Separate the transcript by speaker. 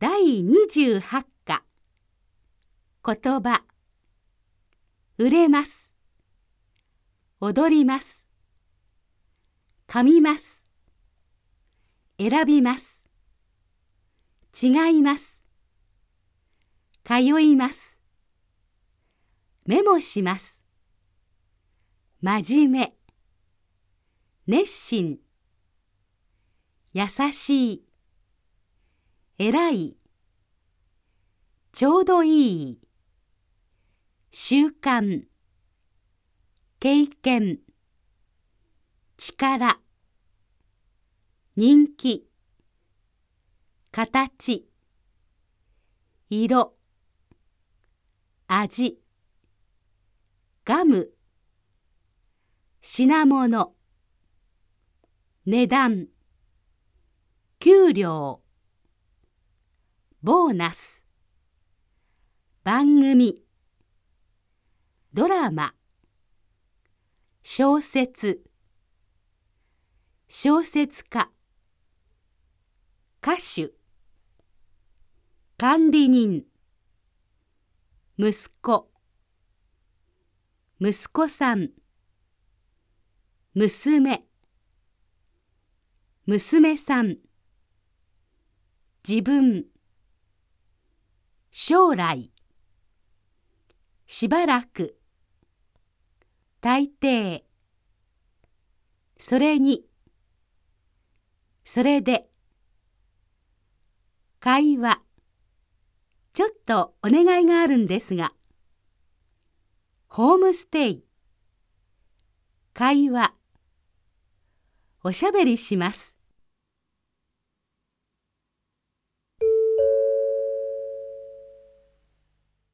Speaker 1: 第28課。言葉。売れます。踊ります。噛みます。選びます。違います。通います。メモします。真面目。熱心。優しい。えらい。ちょうどいい。習慣。経験。力。人気。形。色。味。ガム。品物。値段。給料。ボーナス。番組。ドラマ。小説。小説家。歌手。管理人。息子。息子さん。娘。娘さん。自分。将来。しばらく。大抵。それに。それで。会話。ちょっとお願いがあるんですが。ホームステイ。会話。おしゃべりします。